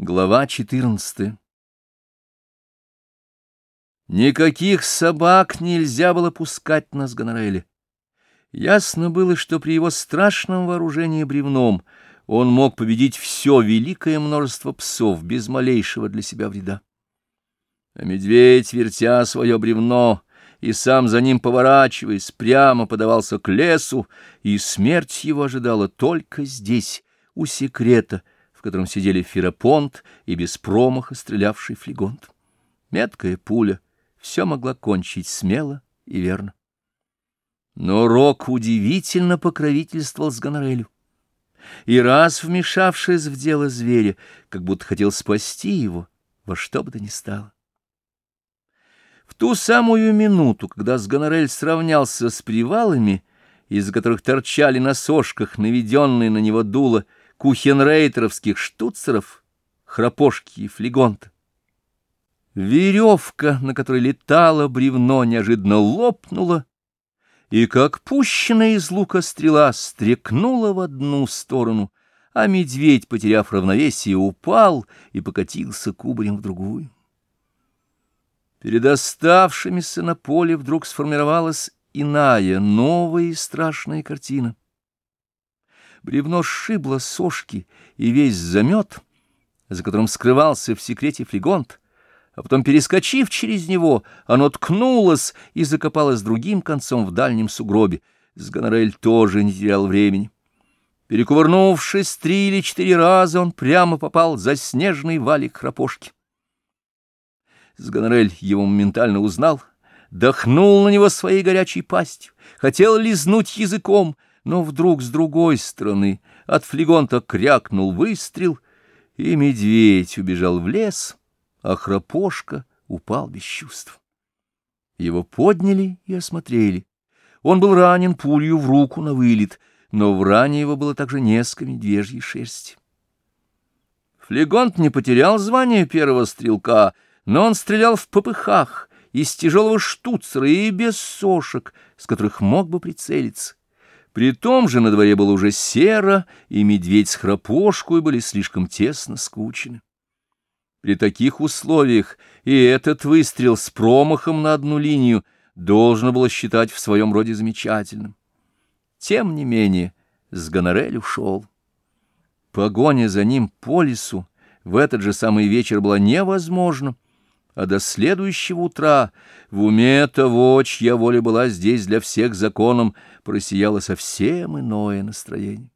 Глава 14 Никаких собак нельзя было пускать на Сгонореле. Ясно было, что при его страшном вооружении бревном он мог победить все великое множество псов без малейшего для себя вреда. А медведь, вертя свое бревно и сам за ним поворачиваясь, прямо подавался к лесу, и смерть его ожидала только здесь, у секрета — в котором сидели Ферапонт и без промаха стрелявший флегонт. Меткая пуля все могла кончить смело и верно. Но Рок удивительно покровительствовал с Гонорелю. И раз вмешавшись в дело зверя, как будто хотел спасти его, во что бы то ни стало. В ту самую минуту, когда Сгонорель сравнялся с привалами, из которых торчали на сошках наведенные на него дуло, кухенрейтеровских штуцеров, храпошки и флегонта. Веревка, на которой летало бревно, неожиданно лопнула, и, как пущенная из лука стрела, стрекнула в одну сторону, а медведь, потеряв равновесие, упал и покатился кубарем в другую. Перед оставшимися на поле вдруг сформировалась иная, новая и страшная картина бревно сшибло сошки и весь замет, за которым скрывался в секрете флегонт, а потом, перескочив через него, оно ткнулось и закопалось другим концом в дальнем сугробе. Сгонорель тоже не терял времени. Перекувырнувшись три или четыре раза, он прямо попал за снежный валик храпошки. Сгонорель его моментально узнал, дохнул на него своей горячей пастью, хотел лизнуть языком — но вдруг с другой стороны от флегонта крякнул выстрел, и медведь убежал в лес, а храпошка упал без чувств. Его подняли и осмотрели. Он был ранен пулью в руку на вылет, но в ране его было также несколько медвежьей шерсти. Флегонт не потерял звание первого стрелка, но он стрелял в попыхах, из тяжелого штуцера и без сошек, с которых мог бы прицелиться. При том же на дворе было уже серо, и медведь с храпошкой были слишком тесно скучены. При таких условиях и этот выстрел с промахом на одну линию должно было считать в своем роде замечательным. Тем не менее, с Гонорель ушел. Погоня за ним по лесу в этот же самый вечер была невозможна, а до следующего утра в уме того, чья воля была здесь для всех законом, просияло совсем иное настроение.